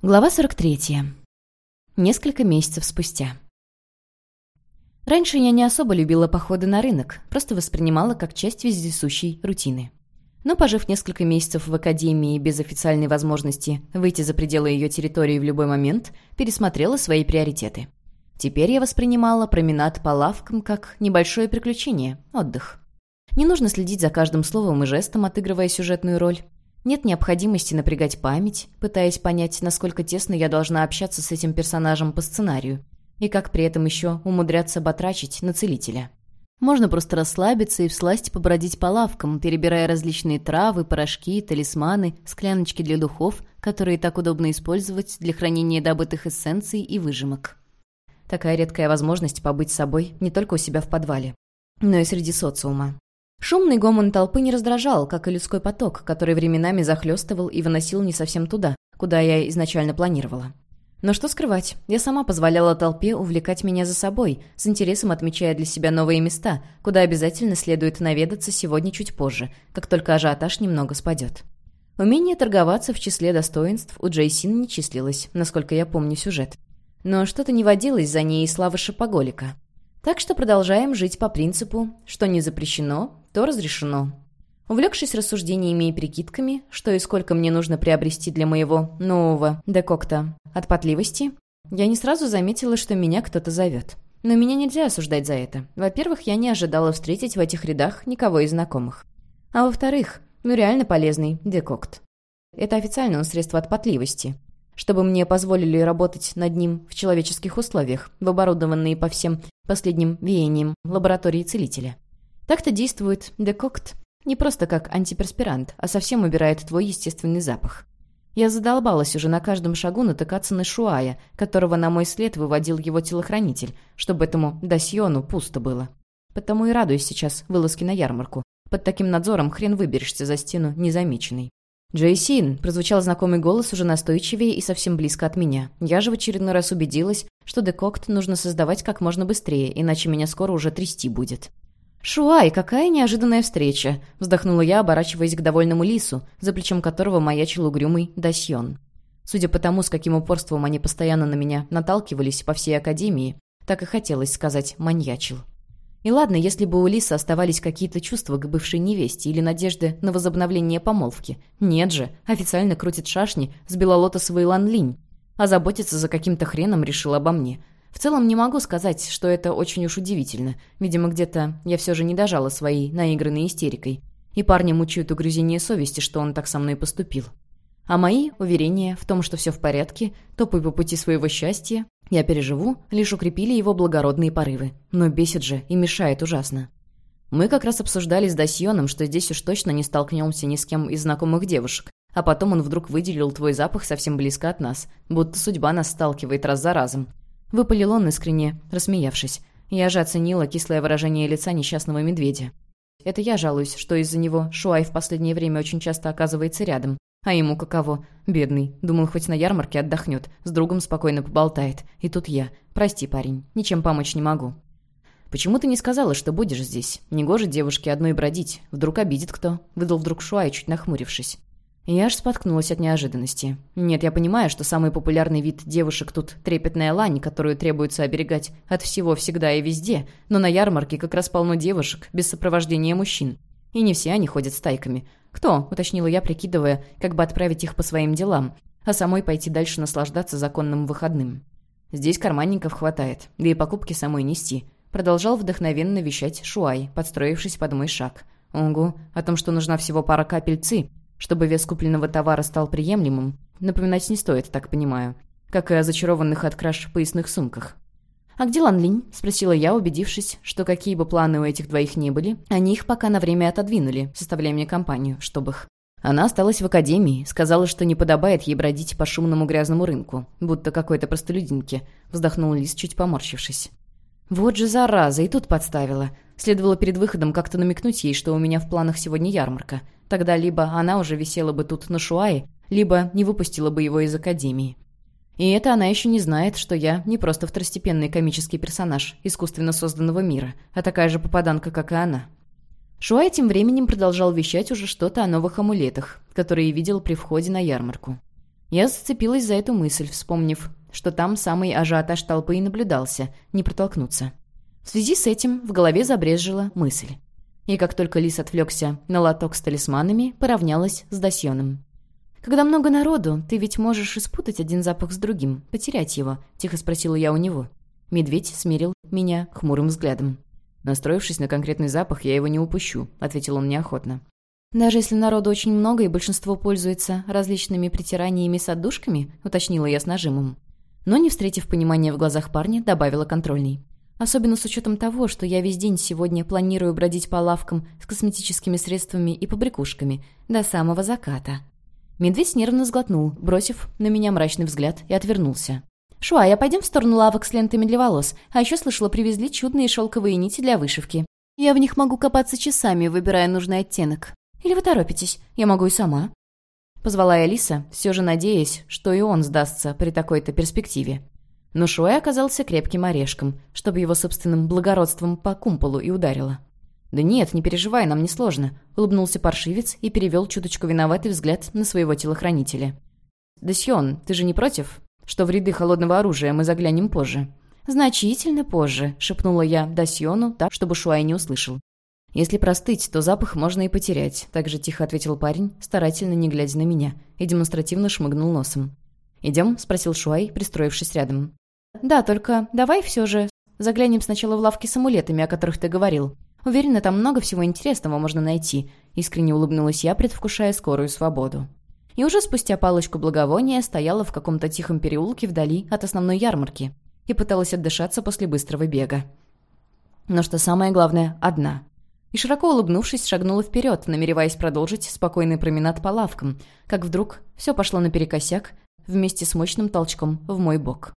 Глава 43. Несколько месяцев спустя. Раньше я не особо любила походы на рынок, просто воспринимала как часть вездесущей рутины. Но, пожив несколько месяцев в академии без официальной возможности выйти за пределы ее территории в любой момент, пересмотрела свои приоритеты. Теперь я воспринимала променад по лавкам как небольшое приключение, отдых. Не нужно следить за каждым словом и жестом, отыгрывая сюжетную роль. Нет необходимости напрягать память, пытаясь понять, насколько тесно я должна общаться с этим персонажем по сценарию, и как при этом еще умудряться батрачить на целителя. Можно просто расслабиться и всласть побродить по лавкам, перебирая различные травы, порошки, талисманы, скляночки для духов, которые так удобно использовать для хранения добытых эссенций и выжимок. Такая редкая возможность побыть собой не только у себя в подвале, но и среди социума. Шумный гомон толпы не раздражал, как и людской поток, который временами захлестывал и выносил не совсем туда, куда я изначально планировала. Но что скрывать, я сама позволяла толпе увлекать меня за собой, с интересом отмечая для себя новые места, куда обязательно следует наведаться сегодня чуть позже, как только ажиотаж немного спадет. Умение торговаться в числе достоинств у Джейсин не числилось, насколько я помню сюжет. Но что-то не водилось за ней и славы шопоголика. Так что продолжаем жить по принципу, что не запрещено, то разрешено. Увлекшись рассуждениями и прикидками, что и сколько мне нужно приобрести для моего нового декокта от потливости, я не сразу заметила, что меня кто-то зовет. Но меня нельзя осуждать за это. Во-первых, я не ожидала встретить в этих рядах никого из знакомых. А во-вторых, ну реально полезный декокт. Это официальное средство от потливости. Чтобы мне позволили работать над ним в человеческих условиях, в оборудованные по всем последним веяниям лаборатории целителя. Так-то действует декокт не просто как антиперспирант, а совсем убирает твой естественный запах. Я задолбалась уже на каждом шагу натыкаться на Шуая, которого на мой след выводил его телохранитель, чтобы этому досьону пусто было. Потому и радуюсь сейчас вылазке на ярмарку. Под таким надзором хрен выберешься за стену незамеченный. «Джейсин!» – прозвучал знакомый голос уже настойчивее и совсем близко от меня. Я же в очередной раз убедилась, что декокт нужно создавать как можно быстрее, иначе меня скоро уже трясти будет. «Шуай, какая неожиданная встреча!» — вздохнула я, оборачиваясь к довольному лису, за плечом которого маячил угрюмый Дасьон. Судя по тому, с каким упорством они постоянно на меня наталкивались по всей Академии, так и хотелось сказать «маньячил». И ладно, если бы у Лиса оставались какие-то чувства к бывшей невесте или надежды на возобновление помолвки. Нет же, официально крутит шашни с белолотосовой Лан Линь, а заботиться за каким-то хреном решил обо мне — в целом не могу сказать, что это очень уж удивительно. Видимо, где-то я все же не дожала своей наигранной истерикой. И парни мучают угрызение совести, что он так со мной поступил. А мои уверения в том, что все в порядке, топай по пути своего счастья, я переживу, лишь укрепили его благородные порывы. Но бесит же и мешает ужасно. Мы как раз обсуждали с Дасьоном, что здесь уж точно не столкнемся ни с кем из знакомых девушек. А потом он вдруг выделил твой запах совсем близко от нас, будто судьба нас сталкивает раз за разом. Выпалил он искренне, рассмеявшись. Я же оценила кислое выражение лица несчастного медведя. Это я жалуюсь, что из-за него Шуай в последнее время очень часто оказывается рядом. А ему каково? Бедный. Думал, хоть на ярмарке отдохнет, с другом спокойно поболтает. И тут я. Прости, парень, ничем помочь не могу. «Почему ты не сказала, что будешь здесь? Негоже девушке одной бродить. Вдруг обидит кто?» Выдал вдруг Шуай, чуть нахмурившись. Я аж споткнулась от неожиданности. Нет, я понимаю, что самый популярный вид девушек тут трепетная лань, которую требуется оберегать от всего всегда и везде, но на ярмарке как раз полно девушек без сопровождения мужчин. И не все они ходят стайками. «Кто?» — уточнила я, прикидывая, как бы отправить их по своим делам, а самой пойти дальше наслаждаться законным выходным. Здесь карманников хватает, да и покупки самой нести. Продолжал вдохновенно вещать Шуай, подстроившись под мой шаг. Угу, о том, что нужна всего пара капельцы, чтобы вес купленного товара стал приемлемым, напоминать не стоит, так понимаю. Как и о зачарованных от краш поясных сумках. «А где Лан Линь?» — спросила я, убедившись, что какие бы планы у этих двоих не были, они их пока на время отодвинули, составляя мне компанию, чтобы их... Она осталась в академии, сказала, что не подобает ей бродить по шумному грязному рынку, будто какой-то простолюдинке, вздохнул Лис, чуть поморщившись. «Вот же зараза, и тут подставила. Следовало перед выходом как-то намекнуть ей, что у меня в планах сегодня ярмарка. Тогда либо она уже висела бы тут на Шуае, либо не выпустила бы его из Академии. И это она еще не знает, что я не просто второстепенный комический персонаж искусственно созданного мира, а такая же попаданка, как и она. Шуай тем временем продолжал вещать уже что-то о новых амулетах, которые видел при входе на ярмарку. Я зацепилась за эту мысль, вспомнив, что там самый ажиотаж толпы и наблюдался, не протолкнуться. В связи с этим в голове забрежила мысль. И как только Лис отвлекся на лоток с талисманами, поравнялась с Дасьоном. «Когда много народу, ты ведь можешь испутать один запах с другим, потерять его», — тихо спросила я у него. Медведь смирил меня хмурым взглядом. «Настроившись на конкретный запах, я его не упущу», — ответил он неохотно. «Даже если народу очень много и большинство пользуется различными притираниями с отдушками», — уточнила я с нажимом. Но, не встретив понимания в глазах парня, добавила контрольный. Особенно с учетом того, что я весь день сегодня планирую бродить по лавкам с косметическими средствами и побрякушками до самого заката. Медведь нервно сглотнул, бросив на меня мрачный взгляд, и отвернулся. «Шуа, я пойдем в сторону лавок с лентами для волос, а еще слышала, привезли чудные шелковые нити для вышивки. Я в них могу копаться часами, выбирая нужный оттенок. Или вы торопитесь? Я могу и сама». Позвала я Лиса, все же надеясь, что и он сдастся при такой-то перспективе. Но Шуэ оказался крепким орешком, чтобы его собственным благородством по кумполу и ударило. «Да нет, не переживай, нам не сложно», — улыбнулся паршивец и перевел чуточку виноватый взгляд на своего телохранителя. «Дасьон, ты же не против, что в ряды холодного оружия мы заглянем позже?» «Значительно позже», — шепнула я Дасьону так, чтобы Шуай не услышал. «Если простыть, то запах можно и потерять», — так же тихо ответил парень, старательно не глядя на меня, и демонстративно шмыгнул носом. «Идем?» — спросил Шуай, пристроившись рядом. «Да, только давай все же заглянем сначала в лавки с амулетами, о которых ты говорил. Уверена, там много всего интересного можно найти», — искренне улыбнулась я, предвкушая скорую свободу. И уже спустя палочку благовония стояла в каком-то тихом переулке вдали от основной ярмарки и пыталась отдышаться после быстрого бега. Но что самое главное, одна. И широко улыбнувшись, шагнула вперед, намереваясь продолжить спокойный променад по лавкам, как вдруг все пошло наперекосяк вместе с мощным толчком в мой бок.